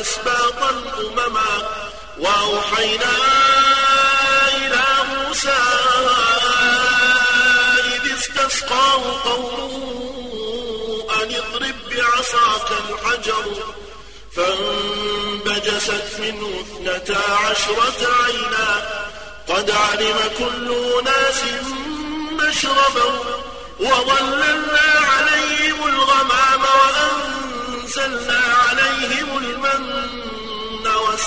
أسباطا أمما وأوحينا إلى موسى إذ استسقاه قومه أن اضرب بعصاك الحجر. فانبجست منه اثنتا عشرة عينا. قد علم كل ناس مشربه وظللنا عليهم الغمام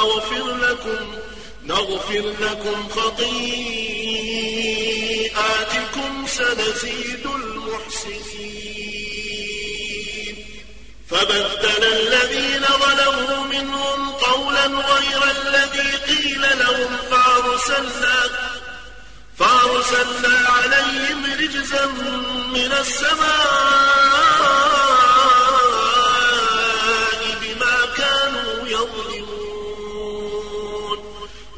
نغفر لكم نغفر لكم خطيئاتكم سنزيد المحسنين. فبدل الذين ظلموا منهم قولا غير الذي قيل لهم فأرسلنا فأرسلنا عليهم رجزا من السماء